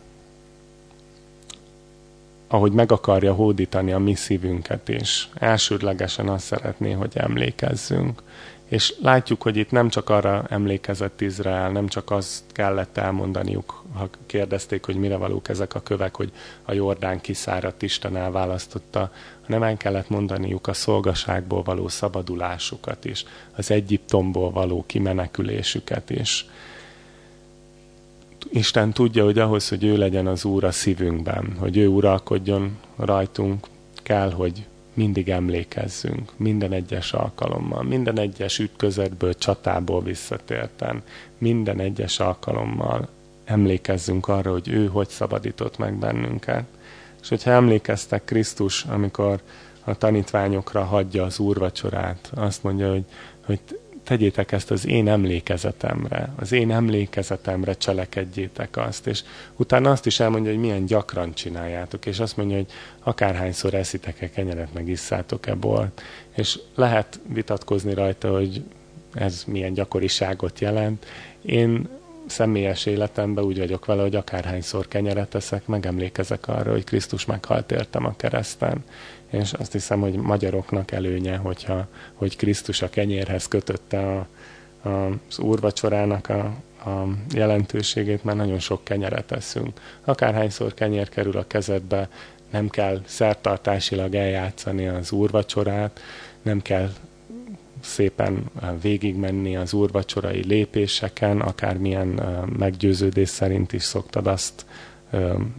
ahogy meg akarja hódítani a mi szívünket is, elsődlegesen azt szeretné, hogy emlékezzünk. És látjuk, hogy itt nem csak arra emlékezett Izrael, nem csak azt kellett elmondaniuk, ha kérdezték, hogy mire valók ezek a kövek, hogy a Jordán kiszáradt Isten elválasztotta, hanem el kellett mondaniuk a szolgaságból való szabadulásukat is, az Egyiptomból való kimenekülésüket is. Isten tudja, hogy ahhoz, hogy ő legyen az Úr a szívünkben, hogy ő uralkodjon rajtunk, kell, hogy mindig emlékezzünk, minden egyes alkalommal, minden egyes ütközetből, csatából visszatérten, minden egyes alkalommal emlékezzünk arra, hogy ő hogy szabadított meg bennünket. És hogyha emlékeztek Krisztus, amikor a tanítványokra hagyja az úrvacsorát, azt mondja, hogy, hogy tegyétek ezt az én emlékezetemre, az én emlékezetemre cselekedjétek azt, és utána azt is elmondja, hogy milyen gyakran csináljátok, és azt mondja, hogy akárhányszor eszitek-e kenyeret, meg isszátok-e bort, és lehet vitatkozni rajta, hogy ez milyen gyakoriságot jelent. Én személyes életemben úgy vagyok vele, hogy akárhányszor kenyeret eszek, megemlékezek arra, hogy Krisztus meghalt értem a kereszten és azt hiszem, hogy magyaroknak előnye, hogyha, hogy Krisztus a kenyérhez kötötte a, a, az úrvacsorának a, a jelentőségét, mert nagyon sok kenyeret eszünk. Akárhányszor kenyér kerül a kezedbe, nem kell szertartásilag eljátszani az úrvacsorát, nem kell szépen végigmenni az úrvacsorai lépéseken, akármilyen meggyőződés szerint is szoktad azt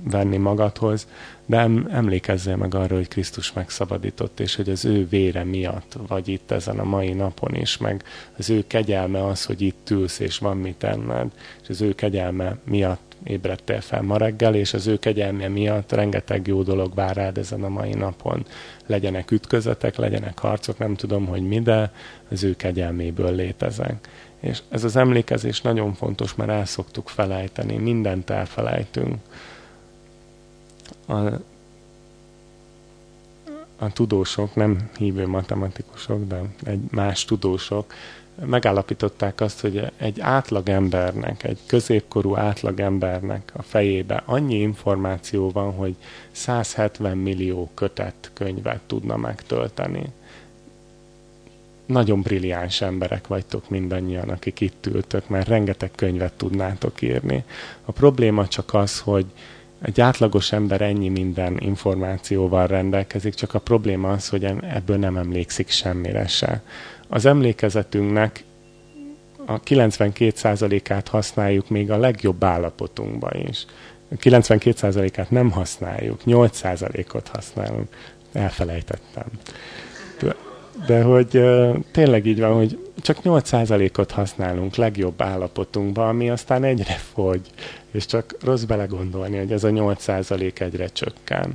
venni magadhoz, de emlékezzél meg arra, hogy Krisztus megszabadított, és hogy az ő vére miatt vagy itt ezen a mai napon is, meg az ő kegyelme az, hogy itt ülsz, és van mit enned, és az ő kegyelme miatt ébredtél fel ma reggel, és az ő kegyelme miatt rengeteg jó dolog vár rád ezen a mai napon. Legyenek ütközetek, legyenek harcok, nem tudom, hogy mi, de az ő kegyelméből létezek. És ez az emlékezés nagyon fontos, mert el szoktuk felejteni, mindent elfelejtünk. A, a tudósok, nem hívő matematikusok, de egy más tudósok megállapították azt, hogy egy átlagembernek, egy középkorú átlagembernek a fejébe annyi információ van, hogy 170 millió kötet könyvet tudna megtölteni. Nagyon brilliáns emberek vagytok mindannyian, akik itt ültök, mert rengeteg könyvet tudnátok írni. A probléma csak az, hogy egy átlagos ember ennyi minden információval rendelkezik, csak a probléma az, hogy ebből nem emlékszik semmire se. Az emlékezetünknek a 92%-át használjuk még a legjobb állapotunkban is. A 92%-át nem használjuk, 8%-ot használunk. Elfelejtettem. De, de hogy tényleg így van, hogy csak 8%-ot használunk legjobb állapotunkban, ami aztán egyre fogy, és csak rossz belegondolni, hogy ez a 8% egyre csökken.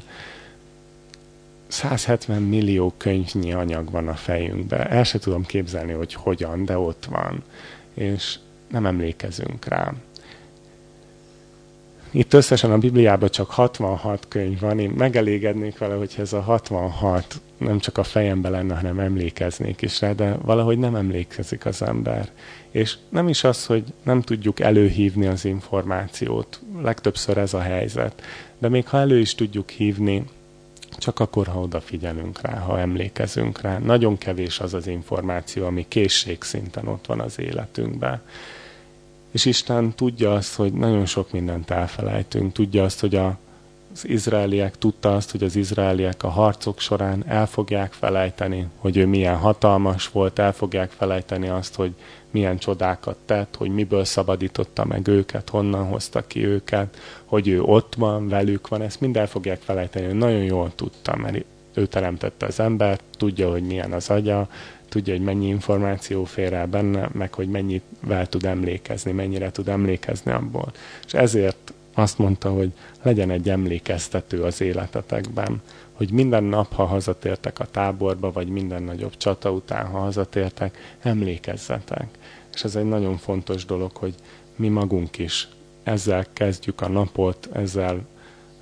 170 millió könyvnyi anyag van a fejünkben. El se tudom képzelni, hogy hogyan, de ott van. És nem emlékezünk rá. Itt összesen a Bibliában csak 66 könyv van. Én megelégednék vele, hogy ez a 66 nem csak a fejembe lenne, hanem emlékeznék is rá, de valahogy nem emlékezik az ember. És nem is az, hogy nem tudjuk előhívni az információt. Legtöbbször ez a helyzet. De még ha elő is tudjuk hívni, csak akkor, ha odafigyelünk rá, ha emlékezünk rá. Nagyon kevés az az információ, ami készségszinten ott van az életünkben. És Isten tudja azt, hogy nagyon sok mindent elfelejtünk. Tudja azt, hogy a, az izraeliek, tudta azt, hogy az izraeliek a harcok során el fogják felejteni, hogy ő milyen hatalmas volt, el fogják felejteni azt, hogy milyen csodákat tett, hogy miből szabadította meg őket, honnan hozta ki őket, hogy ő ott van, velük van, ezt mind el fogják felejteni. Ő nagyon jól tudta, mert ő teremtette az embert, tudja, hogy milyen az agya, tudja, hogy mennyi információ fér el benne, meg hogy mennyivel tud emlékezni, mennyire tud emlékezni abból. És ezért azt mondta, hogy legyen egy emlékeztető az életetekben, hogy minden nap, ha hazatértek a táborba, vagy minden nagyobb csata után, ha hazatértek, emlékezzetek. És ez egy nagyon fontos dolog, hogy mi magunk is ezzel kezdjük a napot, ezzel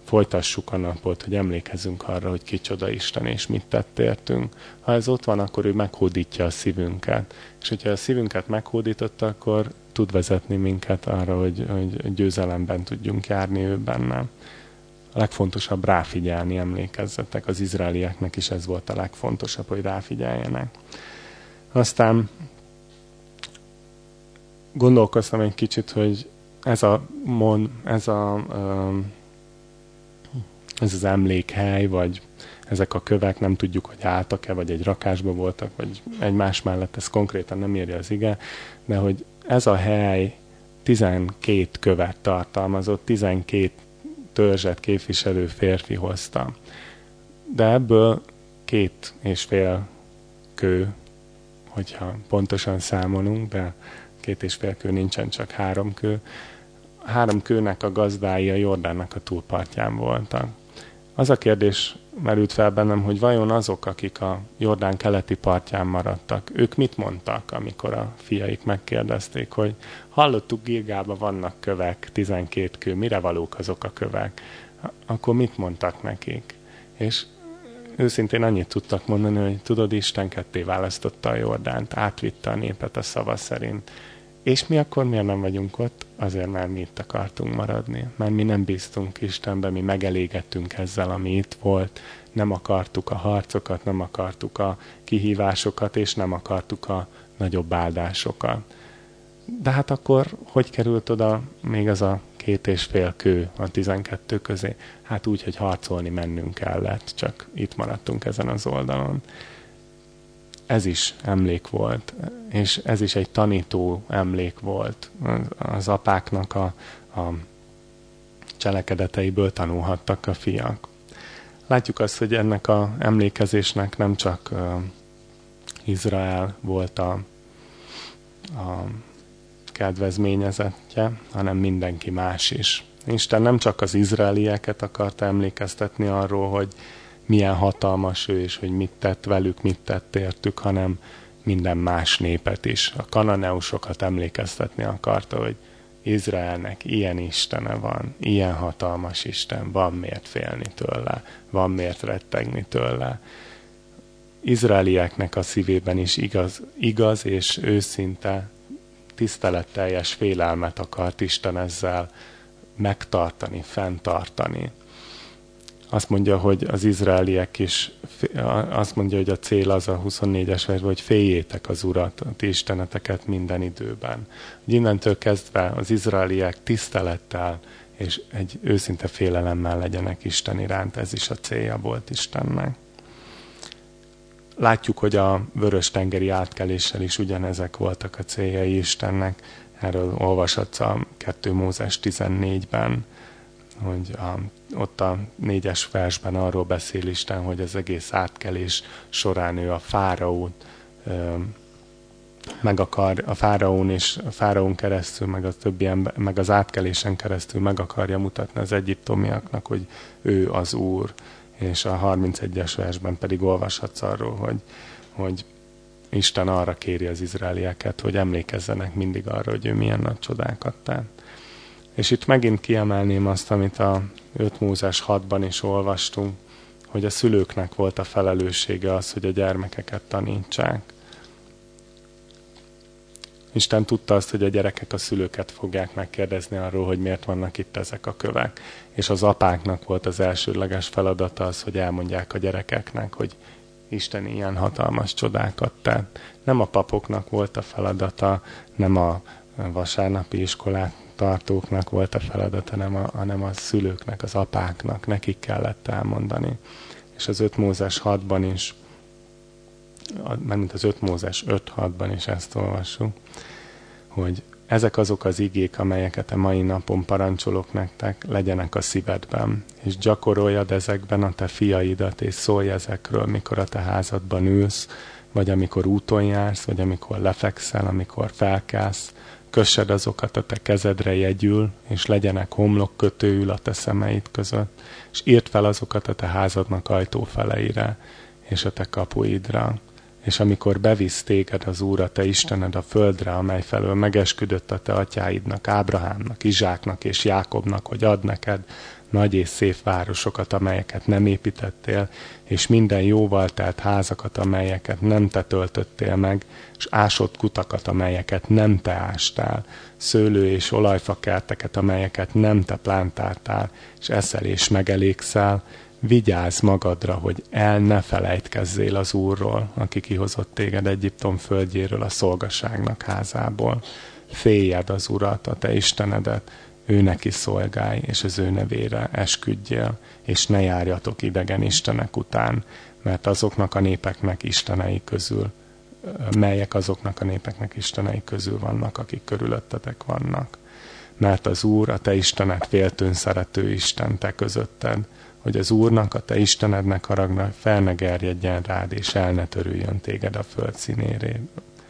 folytassuk a napot, hogy emlékezzünk arra, hogy kicsoda Isten és mit tett értünk. Ha ez ott van, akkor ő meghódítja a szívünket. És hogyha a szívünket meghódította, akkor tud vezetni minket arra, hogy, hogy győzelemben tudjunk járni ő benne. A legfontosabb ráfigyelni, emlékezzetek, az izraelieknek is ez volt a legfontosabb, hogy ráfigyeljenek. Aztán gondolkoztam egy kicsit, hogy ez a mon, ez a ez az emlékhely, vagy ezek a kövek, nem tudjuk, hogy álltak-e, vagy egy rakásba voltak, vagy egymás mellett, ez konkrétan nem írja az ige, de hogy ez a hely 12 követ tartalmazott, 12 törzset képviselő férfi hozta. De ebből két és fél kő, hogyha pontosan számolunk, de két és fél kő nincsen, csak három kő. Három kőnek a gazdái a Jordánnak a túlpartján voltak. Az a kérdés merült fel bennem, hogy vajon azok, akik a Jordán keleti partján maradtak, ők mit mondtak, amikor a fiaik megkérdezték, hogy hallottuk Gilgába vannak kövek, 12 kő, mire valók azok a kövek? Akkor mit mondtak nekik? És őszintén annyit tudtak mondani, hogy tudod, Isten ketté választotta a Jordánt, átvitte a népet a szava szerint. És mi akkor miért nem vagyunk ott? Azért, mert mi itt akartunk maradni. Mert mi nem bíztunk Istenbe, mi megelégettünk ezzel, ami itt volt. Nem akartuk a harcokat, nem akartuk a kihívásokat, és nem akartuk a nagyobb áldásokat. De hát akkor hogy került oda még az a két és fél kő a tizenkettő közé? Hát úgy, hogy harcolni mennünk kellett, csak itt maradtunk ezen az oldalon ez is emlék volt, és ez is egy tanító emlék volt. Az apáknak a, a cselekedeteiből tanulhattak a fiak. Látjuk azt, hogy ennek a emlékezésnek nem csak uh, Izrael volt a, a kedvezményezetje, hanem mindenki más is. Isten nem csak az izraelieket akarta emlékeztetni arról, hogy milyen hatalmas ő, és hogy mit tett velük, mit tett értük, hanem minden más népet is. A kananeusokat emlékeztetni akarta, hogy Izraelnek ilyen istene van, ilyen hatalmas Isten, van miért félni tőle, van miért rettegni tőle. izraelieknek a szívében is igaz, igaz és őszinte, tiszteletteljes félelmet akart Isten ezzel megtartani, fenntartani. Azt mondja, hogy az izraeliek is, azt mondja, hogy a cél az a 24-es versben, hogy féljétek az Urat, a ti isteneteket minden időben. Hogy innentől kezdve az izraeliek tisztelettel és egy őszinte félelemmel legyenek Isten iránt, ez is a célja volt Istennek. Látjuk, hogy a vörös tengeri átkeléssel is ugyanezek voltak a céljai Istennek. Erről olvashatsz a 2 Mózes 14-ben, hogy a, ott a négyes versben arról beszél Isten, hogy az egész átkelés során ő a fáraót meg akar, a fáraón és a fáraón keresztül, meg a többi ember, meg az átkelésen keresztül meg akarja mutatni az egyiptomiaknak, hogy ő az Úr. És a 31-es versben pedig olvashatsz arról, hogy, hogy Isten arra kéri az izraelieket, hogy emlékezzenek mindig arra, hogy ő milyen nagy csodákat tett. És itt megint kiemelném azt, amit a 5 Mózes 6-ban is olvastunk, hogy a szülőknek volt a felelőssége az, hogy a gyermekeket tanítsák. Isten tudta azt, hogy a gyerekek a szülőket fogják megkérdezni arról, hogy miért vannak itt ezek a kövek. És az apáknak volt az elsődleges feladata az, hogy elmondják a gyerekeknek, hogy Isten ilyen hatalmas csodákat tett. Nem a papoknak volt a feladata, nem a vasárnapi iskolák tartóknak volt a feladata, hanem a, hanem a szülőknek, az apáknak, nekik kellett elmondani. És az 5 Mózes 6-ban is, mint az 5 Mózes 5-6-ban is ezt olvassuk, hogy ezek azok az igék, amelyeket a mai napon parancsolok nektek, legyenek a szívedben, és gyakoroljad ezekben a te fiaidat, és szólj ezekről, mikor a te házadban ülsz, vagy amikor úton jársz, vagy amikor lefekszel, amikor felkelsz, kössed azokat a te kezedre jegyül, és legyenek homlok kötőül a te szemeid között, és írd fel azokat a te házadnak ajtófeleire, és a te kapuidra. És amikor bevisz téged az Úr, a te Istened a földre, amely felől megesküdött a te atyáidnak, Ábrahámnak, Izsáknak és Jákobnak, hogy ad neked, nagy és szép városokat, amelyeket nem építettél, és minden jóval telt házakat, amelyeket nem te töltöttél meg, és ásott kutakat, amelyeket nem te ástál, szőlő és olajfakerteket, amelyeket nem te plántáltál, és eszel és megelégszel, vigyázz magadra, hogy el ne felejtkezzél az Úrról, aki kihozott téged Egyiptom földjéről a szolgaságnak házából. Féljed az Urat, a te Istenedet, ő neki szolgálj, és az ő nevére esküdjél, és ne járjatok idegen istenek után, mert azoknak a népeknek istenei közül, melyek azoknak a népeknek istenei közül vannak, akik körülöttetek vannak. Mert az Úr, a te Istenet féltőn szerető Isten te közötted, hogy az Úrnak, a te Istenednek haragna fel ne gerjedjen rád, és el ne törüljön téged a föld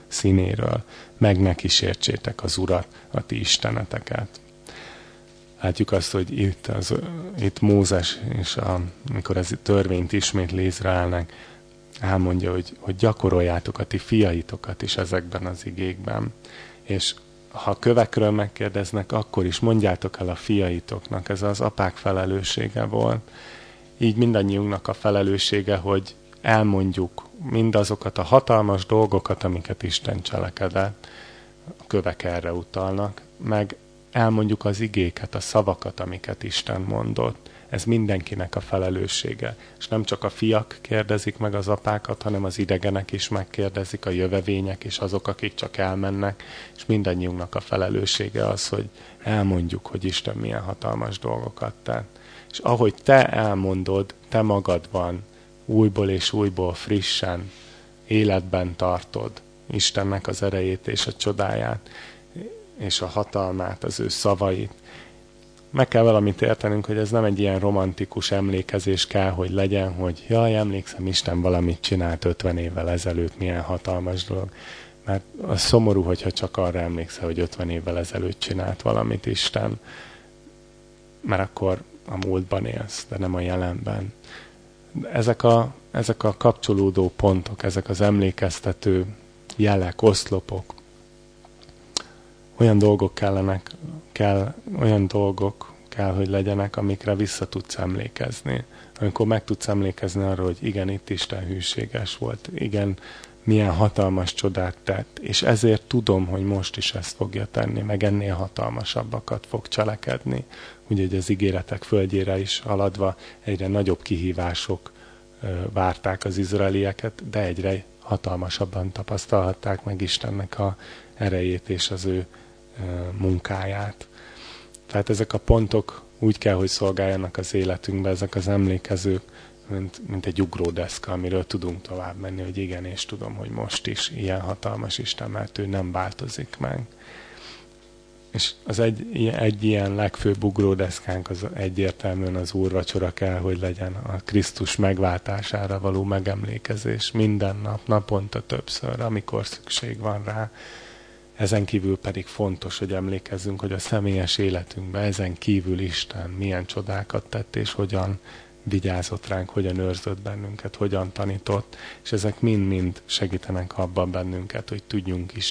színéről, meg ne kísértsétek az Urat, a ti Isteneteket látjuk azt, hogy itt, az, itt Mózes, és a, amikor ez törvényt ismét Izraelnek, elmondja, hogy, hogy gyakoroljátok a ti fiaitokat is ezekben az igékben. És ha kövekről megkérdeznek, akkor is mondjátok el a fiaitoknak, ez az apák felelőssége volt. Így mindannyiunknak a felelőssége, hogy elmondjuk mindazokat a hatalmas dolgokat, amiket Isten cselekedett, a kövek erre utalnak, meg elmondjuk az igéket, a szavakat, amiket Isten mondott. Ez mindenkinek a felelőssége. És nem csak a fiak kérdezik meg az apákat, hanem az idegenek is megkérdezik, a jövevények és azok, akik csak elmennek, és mindannyiunknak a felelőssége az, hogy elmondjuk, hogy Isten milyen hatalmas dolgokat tett. És ahogy te elmondod, te magadban újból és újból frissen életben tartod Istennek az erejét és a csodáját, és a hatalmát, az ő szavait. Meg kell valamit értenünk, hogy ez nem egy ilyen romantikus emlékezés kell, hogy legyen, hogy jaj, emlékszem, Isten valamit csinált 50 évvel ezelőtt, milyen hatalmas dolog. Mert az szomorú, hogyha csak arra emlékszel, hogy 50 évvel ezelőtt csinált valamit Isten, mert akkor a múltban élsz, de nem a jelenben. Ezek a, ezek a kapcsolódó pontok, ezek az emlékeztető jelek, oszlopok, olyan dolgok kellenek, kell, olyan dolgok kell, hogy legyenek, amikre vissza tudsz emlékezni. Amikor meg tudsz emlékezni arra, hogy igen, itt Isten hűséges volt, igen, milyen hatalmas csodát tett, és ezért tudom, hogy most is ezt fogja tenni, meg ennél hatalmasabbakat fog cselekedni. Ugye, hogy az ígéretek földjére is haladva egyre nagyobb kihívások várták az izraelieket, de egyre hatalmasabban tapasztalhatták meg Istennek a erejét és az ő munkáját. Tehát ezek a pontok úgy kell, hogy szolgáljanak az életünkbe, ezek az emlékezők, mint, mint egy ugródeszka, amiről tudunk tovább menni, hogy igen, és tudom, hogy most is ilyen hatalmas Isten, mert ő nem változik meg. És az egy, egy ilyen legfőbb ugródeszkánk az egyértelműen az úrvacsora kell, hogy legyen a Krisztus megváltására való megemlékezés minden nap, naponta többször, amikor szükség van rá. Ezen kívül pedig fontos, hogy emlékezzünk, hogy a személyes életünkben ezen kívül Isten milyen csodákat tett, és hogyan vigyázott ránk, hogyan őrzött bennünket, hogyan tanított, és ezek mind-mind segítenek abban bennünket, hogy tudjunk is